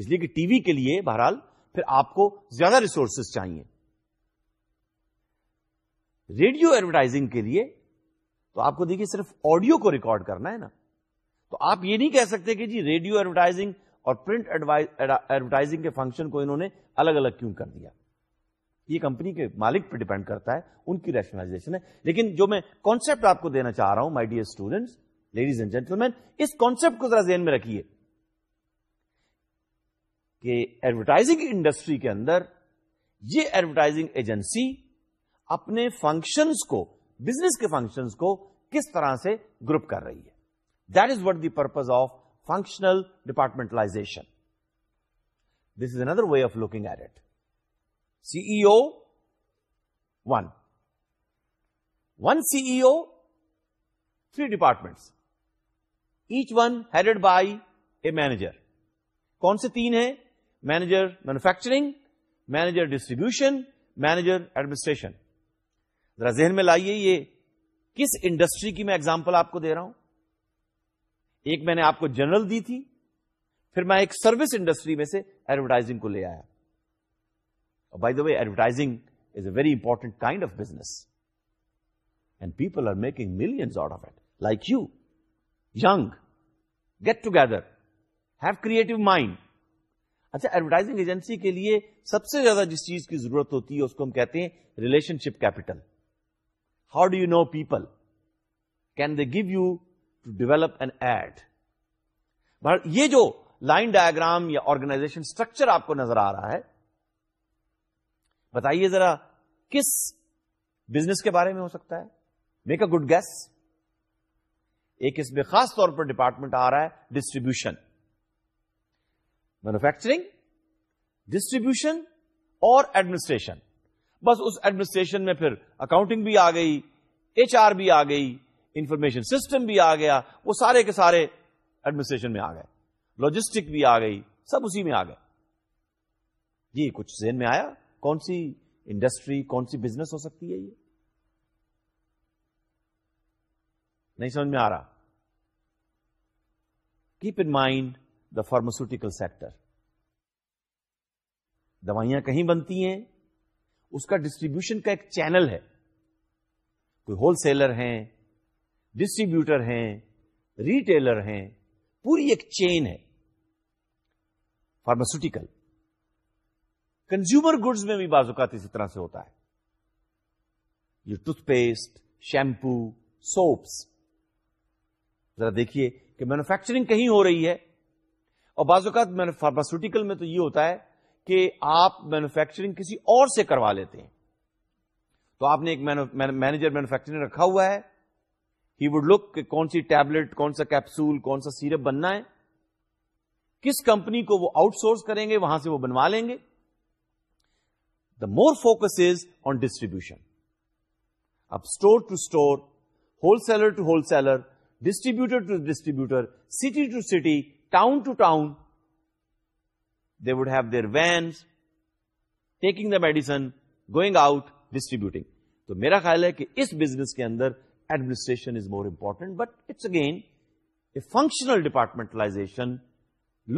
اس لیے کہ ٹی وی کے لیے بہرحال پھر آپ کو زیادہ ریسورسز چاہیے ریڈیو ایڈورٹائزنگ کے لیے تو آپ کو دیکھیے صرف آڈیو کو ریکارڈ کرنا ہے نا تو آپ یہ نہیں کہہ سکتے کہ جی ریڈیو ایڈورٹائزنگ اور پرنٹ ایڈورٹائزنگ کے فنکشن کو انہوں نے الگ الگ کیوں کر دیا یہ کمپنی کے مالک پہ ڈیپینڈ کرتا ہے ان کی ریشنلائزیشن ہے لیکن جو میں کانسپٹ آپ کو دینا چاہ رہا ہوں my dear students ladies and men us concept کو ذرا ذہن میں رکھیے کہ ایڈورٹائزنگ انڈسٹری کے اندر یہ ایڈورٹائزنگ ایجنسی اپنے فنکشنز کو بزنس کے فنکشنز کو کس طرح سے گروپ کر رہی ہے that is what the purpose of functional departmentalization this is another way of looking at it. C O one one C O three one H one e a by a manager کون سے تین ہیں manager manufacturing manager distribution manager administration ذرا ذہن میں لائیے یہ کس انڈسٹری کی میں ایگزامپل آپ کو دے رہا ہوں ایک میں نے آپ کو جنرل دی تھی پھر میں ایک سروس انڈسٹری میں سے ایڈورٹائزنگ کو لے آیا by the way advertising is a very important kind of business and people are making millions of like you young get together have creative mind اچھا ایڈورٹائزنگ ایجنسی کے لیے سب سے زیادہ جس چیز کی ضرورت ہوتی ہے اس کو ہم کہتے ہیں relationship capital how do you know people can they give you develop and add یہ جو لائن ڈایاگرام یا آرگنائزیشن اسٹرکچر آپ کو نظر آ رہا ہے بتائیے ذرا کس بزنس کے بارے میں ہو سکتا ہے میک اے گڈ گیس ایک اس میں خاص طور پر ڈپارٹمنٹ آ رہا ہے ڈسٹریبیوشن مینوفیکچرنگ ڈسٹریبیوشن اور ایڈمنسٹریشن بس اس ایڈمنسٹریشن میں پھر اکاؤنٹنگ بھی آ گئی ایچ آر بھی آ گئی انفارمیشن سسٹم بھی آ گیا وہ سارے کے سارے ایڈمنسٹریشن میں آ گئے لاجسٹک بھی آ گئی سب اسی میں آ گئے جی کچھ ذہن میں آیا کون سی انڈسٹری کون سی بزنس ہو سکتی ہے یہ نہیں سمجھ میں آ رہا keep in mind the pharmaceutical sector دوائیاں کہیں بنتی ہیں اس کا ڈسٹریبیوشن کا ایک چینل ہے کوئی ہول سیلر ہیں ڈسٹریبیوٹر ہیں ریٹیلر ہیں پوری ایک چین ہے فارماسوٹیکل کنزیومر گڈز میں بھی بازوکات اسی طرح سے ہوتا ہے یہ ٹوتھ پیسٹ شیمپو سوپس ذرا دیکھیے کہ مینوفیکچرنگ کہیں ہو رہی ہے اور بعض اوقات فارماسوٹیکل میں تو یہ ہوتا ہے کہ آپ مینوفیکچرنگ کسی اور سے کروا لیتے ہیں تو آپ نے ایک مینیجر مینوفیکچرنگ رکھا ہوا ہے ہی وڈ لک کہ کون سی ٹیبلٹ کون سا کیپسول کون سا سیرپ بننا ہے کس کمپنی کو وہ آؤٹ سورس کریں گے وہاں سے وہ بنوا لیں گے the more focus is on distribution اب store to store wholesaler to wholesaler distributor to distributor city to city town to town they would have their vans taking the medicine going out distributing تو میرا خیال ہے کہ اس business کے اندر administration is more important but it's again a functional departmentalization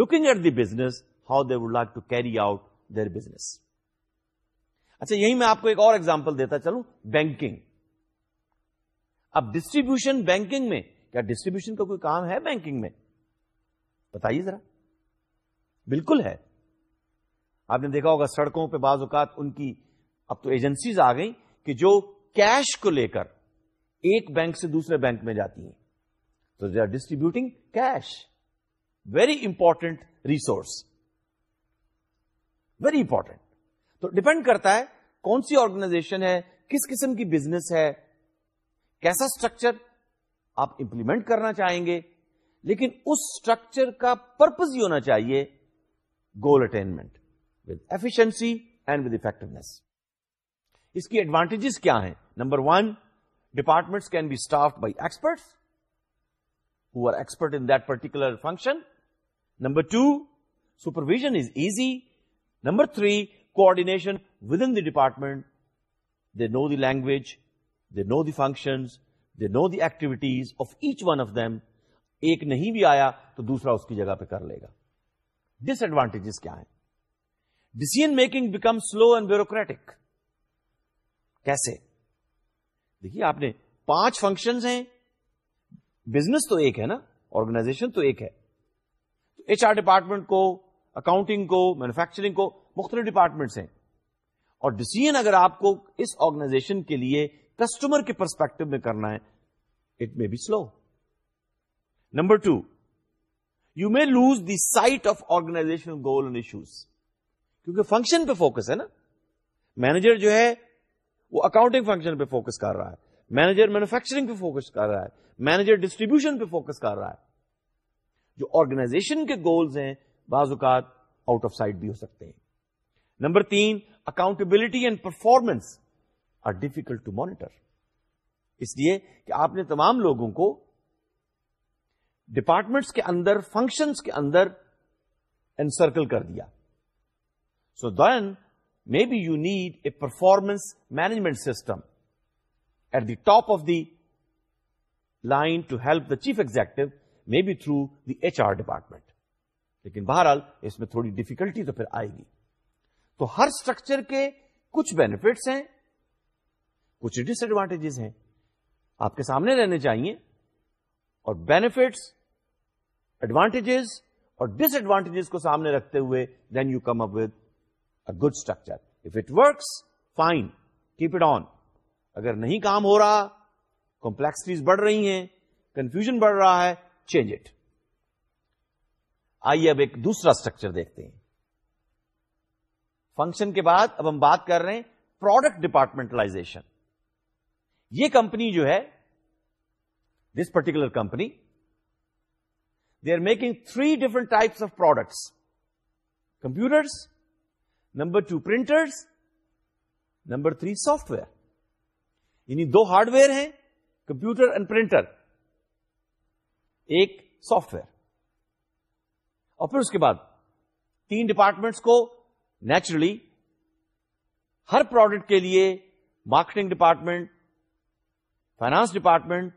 looking at the business how they would like to carry out their business اچھا یہی میں آپ کو ایک اور ایگزامپل دیتا چلوں بینکنگ اب ڈسٹریبیوشن بینکنگ میں کیا ڈسٹریبیوشن کا کوئی کام ہے بینکنگ میں بتائیے ذرا بالکل ہے آپ نے دیکھا ہوگا سڑکوں پہ بعض اوقات ان کی اب تو ایجنسیز آ گئی کہ جو کیش کو لے کر ایک بینک سے دوسرے بینک میں جاتی ہیں تو they are distributing cash very important resource very important تو ڈپینڈ کرتا ہے کون سی آرگنائزیشن ہے کس قسم کی بزنس ہے کیسا اسٹرکچر آپ امپلیمنٹ کرنا چاہیں گے لیکن اس اسٹرکچر کا پرپز ہی ہونا چاہیے goal attainment with efficiency and with effectiveness اس کی ایڈوانٹیجز کیا ہیں number one department can be staffed by experts who are expert in particular function number two supervision is easy number three coordination the department they know the language they know the function they know the activities of each one of them ایک نہیں بھی آیا تو دوسرا اس کی جگہ پہ کر لے گا ڈس ایڈوانٹیجز کیا ہیں decision making become slow and bureaucratic کیسے دیکھیے آپ نے پانچ فنکشن ہیں بزنس تو ایک ہے نا آرگنائزیشن تو ایک ہے ایچ آر ڈپارٹمنٹ کو اکاؤنٹنگ کو مینوفیکچرنگ کو مختلف ڈپارٹمنٹس ہیں اور ڈسیزن اگر آپ کو اس آرگنائزیشن کے لیے کسٹمر کے پرسپیکٹو میں کرنا ہے it may be slow number two you may lose the sight of organization goal and issues کیونکہ فنکشن پہ فوکس ہے نا مینیجر جو ہے وہ اکاؤنٹنگ فنکشن پہ فوکس کر رہا ہے مینیجر مینوفیکچرنگ پہ فوکس کر رہا ہے مینیجر ڈسٹریبیوشن پہ فوکس کر رہا ہے جو آرگنائزیشن کے گولز ہیں بعض اوقات آؤٹ آف سائٹ بھی ہو سکتے ہیں نمبر تین accountability and performance are difficult to monitor اس لیے کہ آپ نے تمام لوگوں کو ڈپارٹمنٹس کے اندر فنکشنس کے اندر انسرکل کر دیا so then may be you need a performance management system at the top of the help the chief executive may be through the H R department لیکن بہرحال اس میں تھوڑی ڈیفیکلٹی تو پھر آئے گی تو ہر اسٹرکچر کے کچھ بینیفٹس ہیں کچھ ڈس ایڈوانٹیجز ہیں آپ کے سامنے رہنے چاہیے اور بینیفٹس ایڈوانٹیجز اور ڈس ایڈوانٹیجز کو سامنے رکھتے ہوئے then you come up with good structure if it works fine keep it on اگر نہیں کام ہو رہا کمپلیکسٹیز بڑھ رہی ہیں کنفیوژن بڑھ رہا ہے چینج اٹ آئیے اب ایک دوسرا اسٹرکچر دیکھتے ہیں فنکشن کے بعد اب ہم بات کر رہے ہیں پروڈکٹ ڈپارٹمنٹلائزیشن یہ کمپنی جو ہے this particular company they are making three different types of products computers number two printers number three software یعنی دو ہارڈ ویئر ہیں کمپیوٹر اینڈ پرنٹر ایک سافٹ ویئر اور پھر اس کے بعد تین ڈپارٹمنٹس کو نیچرلی ہر پروڈکٹ کے لیے marketing department finance department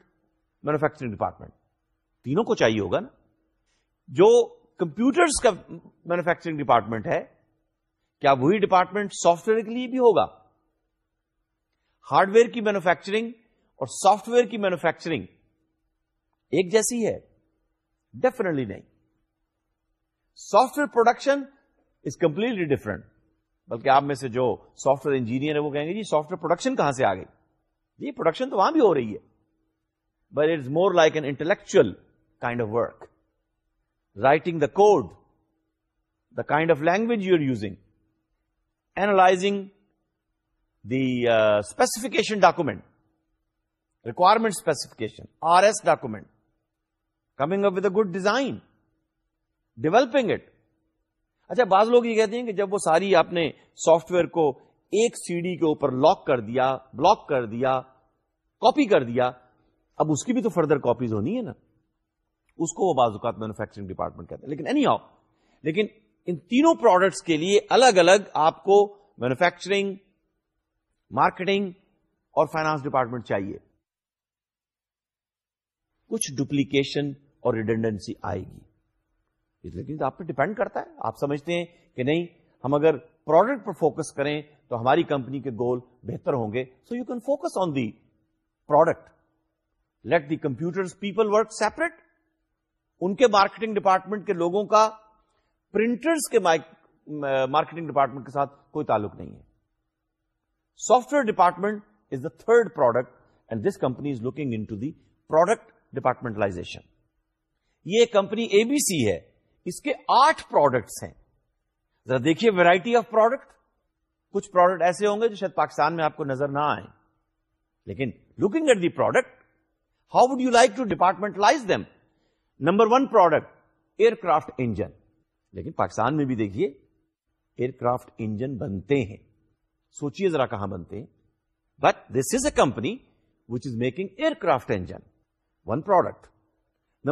manufacturing department تینوں کو چاہیے ہوگا نا جو کمپیوٹرس کا مینوفیکچرنگ ڈپارٹمنٹ ہے کیا وہی ڈپارٹمنٹ سافٹ ویئر کے لیے بھی ہوگا ہارڈ ویئر کی مینوفیکچرنگ اور سافٹ ویئر کی مینوفیکچرنگ ایک جیسی ہے ڈیفینیٹلی نہیں software production is completely different بلکہ آپ میں سے جو سافٹ ویئر انجینئر ہے وہ کہیں گے جی سافٹ ویئر پروڈکشن کہاں سے آ گئی جی پروڈکشن تو وہاں بھی ہو رہی ہے but it more like an intellectual kind of work writing the code the kind of language you are using a specification document requirement specification R S document coming up with a good design developing it اچھا بعض لوگ یہ کہتے ہیں کہ جب وہ ساری آپ نے سافٹ ویئر کو ایک سی ڈی کے اوپر لاک کر دیا بلاک کر دیا کاپی کر دیا اب اس کی بھی تو فردر کاپیز ہونی ہے نا اس کو وہ بعض اوقات مینوفیکچرنگ ڈپارٹمنٹ کہتے ہیں لیکن اینی ہاؤ لیکن ان تینوں پروڈکٹس کے لیے الگ الگ آپ کو مینوفیکچرنگ مارکیٹنگ اور فائنانس ڈپارٹمنٹ چاہیے کچھ ڈپلیکیشن اور ریڈینڈنسی آئے گی لیکن آپ پہ ڈیپینڈ کرتا ہے آپ سمجھتے ہیں کہ نہیں ہم اگر پروڈکٹ پر فوکس کریں تو ہماری کمپنی کے گول بہتر ہوں گے so you can focus on the product let the computer people work separate ان کے مارکیٹنگ ڈپارٹمنٹ کے لوگوں کا پرنٹرز کے مارکیٹنگ ڈپارٹمنٹ کے ساتھ کوئی تعلق نہیں ہے software department is the third product and this company is looking in to the product departmentalization یہ کمپنی اے بی سی ہے اس کے آٹھ پروڈکٹس ہیں ذرا دیکھیے ویرائٹی آف پروڈکٹ کچھ پروڈکٹ ایسے ہوں گے جو شاید پاکستان میں آپ کو نظر نہ آئے لیکن looking at the product how would you like to departmentalize them number one product aircraft engine لیکن پاکستان میں بھی دیکھیے ایئر کرافٹ انجن بنتے ہیں سوچیے ذرا کہاں بنتے ہیں but this is a company which is making aircraft engine one product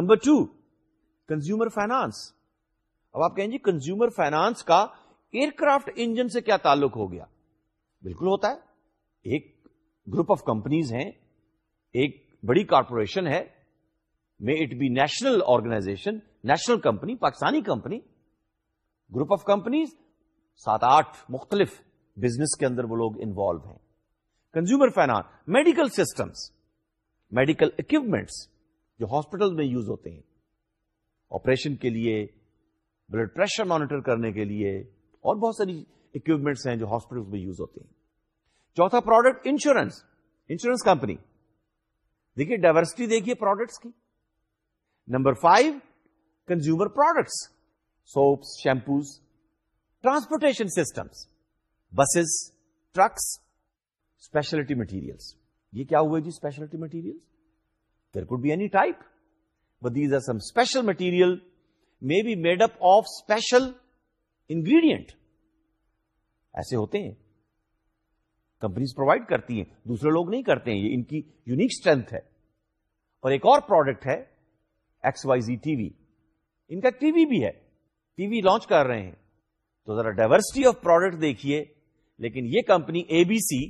number two consumer finance اب آپ کہیں جی کنزیومر فائنانس کا ایئر کرافٹ انجن سے کیا تعلق ہو گیا بالکل ہوتا ہے ایک گروپ آف کمپنیز ہیں ایک بڑی کارپوریشن ہے میں it be national organization national company Pakistani company group of companies سات آٹھ مختلف بزنس کے اندر وہ لوگ انوالو ہیں consumer finance medical systems medical equipments جو ہاسپٹل میں یوز ہوتے ہیں آپریشن کے لیے بلڈ پریشر مانیٹر کرنے کے لیے اور بہت ساری اکوپمنٹس ہیں جو ہاسپٹل میں یوز ہوتے ہیں چوتھا پروڈکٹ انشورنس انشورنس کمپنی دیکھیے ڈائیورسٹی دیکھیے پروڈکٹس کی number five consumer products soaps shampoos transportation systems buses trucks speciality materials یہ کیا ہوئے گی اسپیشلٹی مٹیریل درکی any type ودیز or special material may be made up of special ingredient ایسے ہوتے ہیں کمپنیز پرووائڈ کرتی ہیں دوسرے لوگ نہیں کرتے ہیں یہ ان کی یونیک اسٹرینتھ ہے اور ایک اور پروڈکٹ ہے X Y Z T V ان کا ایک ٹی وی بھی ہے ٹی وی لانچ کر رہے ہیں تو ذرا ڈائورسٹی آف پروڈکٹ دیکھیے لیکن یہ کمپنی اے بی سی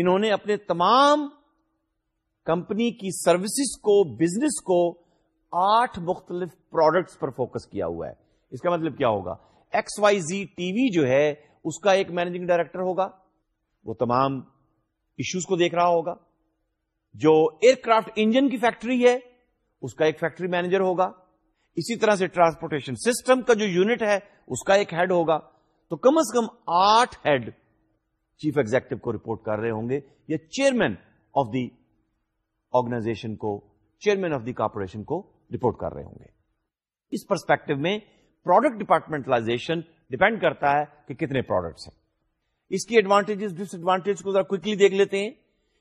انہوں نے اپنے تمام کمپنی کی سروسز کو بزنس کو آٹھ مختلف پروڈکٹس پر فوکس کیا ہوا ہے اس کا مطلب کیا ہوگا X Y Z T V جو ہے اس کا ایک مینجنگ ڈائریکٹر ہوگا وہ تمام ایشوز کو دیکھ رہا ہوگا جو ایئر کرافٹ انجن کی فیکٹری ہے اس کا ایک فیکٹری مینیجر ہوگا اسی طرح سے ٹرانسپورٹیشن سسٹم کا جو یونٹ ہے اس کا ایک ہیڈ ہوگا تو کم از کم آٹھ ہیڈ چیف ایگزیکٹو کو رپورٹ کر رہے ہوں گے یا چیئرمین آف دی آرگنائزیشن کو چیئرمین آف دی کارپوریشن کو رپورٹ کر رہے ہوں گے اس پرسپیکٹو میں پروڈکٹ ڈپارٹمنٹلائزیشن ڈپینڈ کرتا ہے کہ کتنے پروڈکٹس ہیں اس کی ایڈوانٹیج ڈس ایڈوانٹیج کو ذرا کوکلی دیکھ لیتے ہیں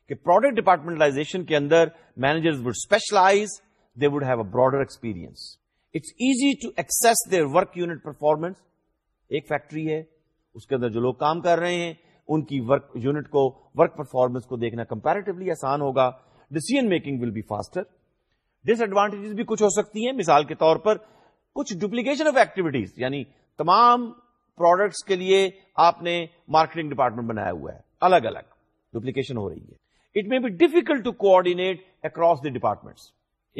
کہ پروڈکٹ ڈپارٹمنٹلائزیشن کے اندر manager would specialize they would have a broader experience it's easy to their work unit performance ایک فیکٹری ہے اس کے اندر جو لوگ کام کر رہے ہیں ان کی ورک یونٹ کو ورک پرفارمنس کو دیکھنا کمپیرٹیولی آسان ہوگا decision making will be faster disadvantages بھی کچھ ہو سکتی ہیں مثال کے طور پر کچھ ڈپلیکیشن آف ایکٹیویٹیز یعنی تمام پروڈکٹس کے لیے آپ نے مارکیٹنگ ڈپارٹمنٹ بنایا ہوا ہے الگ الگ ڈپلیکیشن ہو رہی ہے it may be difficult to coordinate across the departments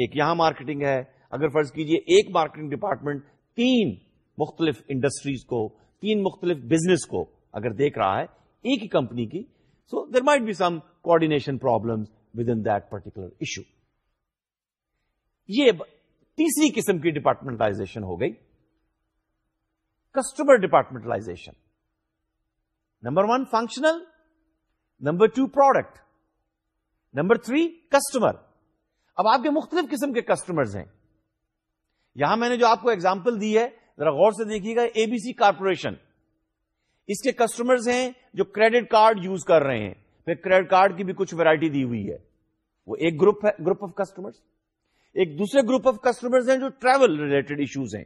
ایک یہاں مارکیٹنگ ہے اگر فرض کیجئے ایک مارکیٹنگ ڈپارٹمنٹ تین مختلف انڈسٹریز کو تین مختلف بزنس کو اگر دیکھ رہا ہے ایک ہی کمپنی کی so there might be some coordination particular issue یہ تیسری قسم کی ڈپارٹمنٹلائزیشن ہو گئی customer departmentalization number one functional number two product number three customer اب آپ کے مختلف قسم کے کسٹمرز ہیں یہاں میں نے جو آپ کو ایگزامپل دی ہے ذرا غور سے دیکھیے گا اے بی سی کارپوریشن اس کے کسٹمر ہیں جو کریڈٹ کارڈ یوز کر رہے ہیں پھر کریڈٹ کارڈ کی بھی کچھ ویرائٹی دی ہوئی ہے وہ ایک گروپ ہے گروپ آف کسٹمر ایک دوسرے گروپ آف کسٹمر ہیں جو ٹریول ریلیٹڈ ایشوز ہیں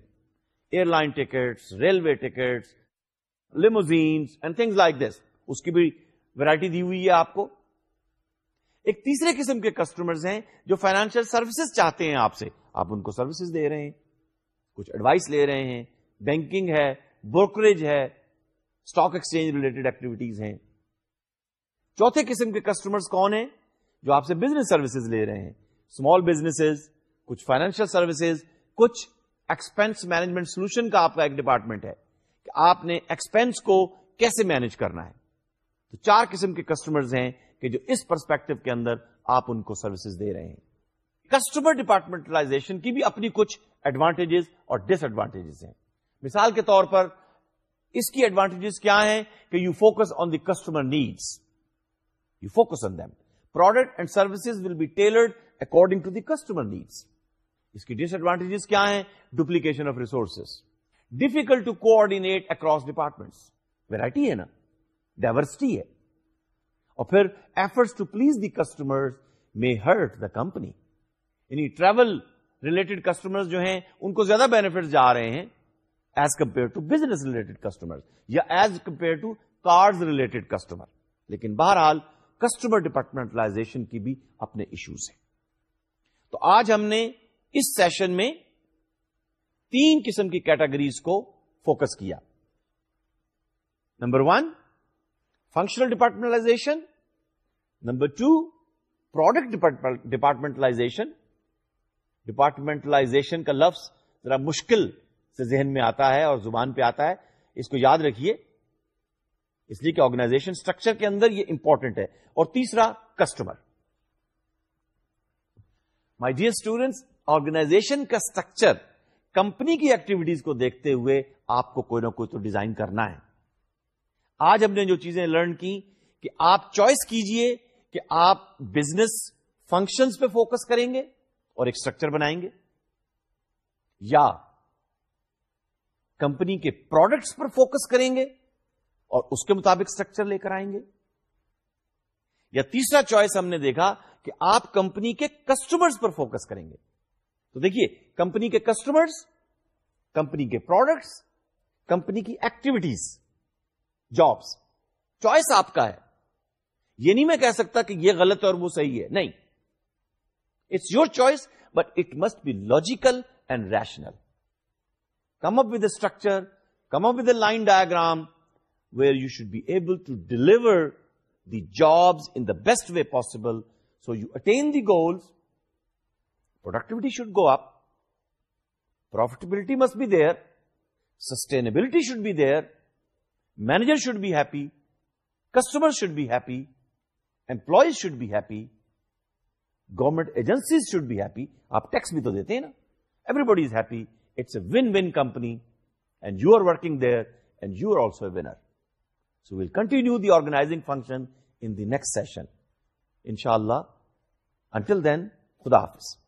airline ticket railway tickets limousines thing like this اس کی بھی ویرائٹی دی ہوئی ہے آپ کو ایک تیسرے قسم کے کسٹمر ہیں جو فائنانشیل سروسز چاہتے ہیں آپ سے آپ ان کو سروسز دے رہے ہیں کچھ ایڈوائس لے رہے ہیں بینکنگ ہے بروکریج ہے اسٹاک ایکسچینج ریلیٹڈ ایکٹیویٹیز ہیں چوتھے قسم کے کون ہیں جو آپ سے بزنس سروسز لے رہے ہیں اسمال بزنس کچھ فائنینشیل سروسز کچھ ایکسپینس مینجمنٹ سولوشن کا آپ کا ایک ڈپارٹمنٹ ہے کہ آپ نے ایکسپینس کو کیسے مینج کرنا ہے تو چار قسم کے کسٹمرز ہیں کہ جو اس پرسپیکٹو کے اندر آپ ان کو سروسز دے رہے ہیں کسٹمر ڈپارٹمنٹلائزیشن کی بھی اپنی کچھ ایڈوانٹیجز اور ڈس ایڈوانٹیجز ہیں مثال کے طور پر اس کی ایڈوانٹیجز کیا ہیں کہ you focus on the customer needs you focus on product and services will be tailored according to the customer needs اس کی ڈس ایڈوانٹیجز کیا ہیں duplication of resources difficult to across departments variety ہے نا diversity ہے اور پھر efforts to please the customer may hurt the company یعنی travel related customer جو ہیں ان کو زیادہ بینیفٹ جا رہے ہیں as compare to business related customer یا as compare to cars related customer لیکن بہرحال کسٹمر ڈپارٹمنٹلائزیشن کی بھی اپنے ایشوز ہیں تو آج ہم نے اس سیشن میں تین قسم کی کیٹیگریز کو فوکس کیا number one functional departmentalization number two product departmentalization departmentalization کا لفظ ذرا مشکل سے ذہن میں آتا ہے اور زبان پہ آتا ہے اس کو یاد رکھیے اس لیے کہ آرگنائزیشن اسٹرکچر کے اندر یہ امپورٹنٹ ہے اور تیسرا customer my dear students organization کا اسٹرکچر کمپنی کی ایکٹیویٹیز کو دیکھتے ہوئے آپ کو کوئی نہ کوئی تو ڈیزائن کرنا ہے آج ہم نے جو چیزیں لرن کی کہ آپ چوائس کیجئے کہ آپ بزنس فنکشنز پہ فوکس کریں گے اور ایک اسٹرکچر بنائیں گے یا کمپنی کے پروڈکٹس پر فوکس کریں گے اور اس کے مطابق اسٹرکچر لے کر آئیں گے یا تیسرا چوائس ہم نے دیکھا کہ آپ کمپنی کے کسٹمرز پر فوکس کریں گے تو دیکھیے کمپنی کے کسٹمرز کمپنی کے پروڈکٹس کمپنی کی ایکٹیویٹیز جابس چوائس آپ کا ہے یہ نہیں میں کہہ سکتا کہ یہ غلط اور وہ صحیح ہے نہیں It's your choice, but it must be logical and rational. Come up with a structure, come up with a line diagram where you should be able to deliver the jobs in the best way possible so you attain the goals. Productivity should go up. Profitability must be there. Sustainability should be there. Manager should be happy. Customers should be happy. Employees should be happy. Government agencies should be happy آپ tax بھی تو دیتے ہیں نا everybody is happy it's a win win company and you are working there and you are also a winner so we'll continue the organizing function in the next session ان شاء اللہ until then خدا حافظ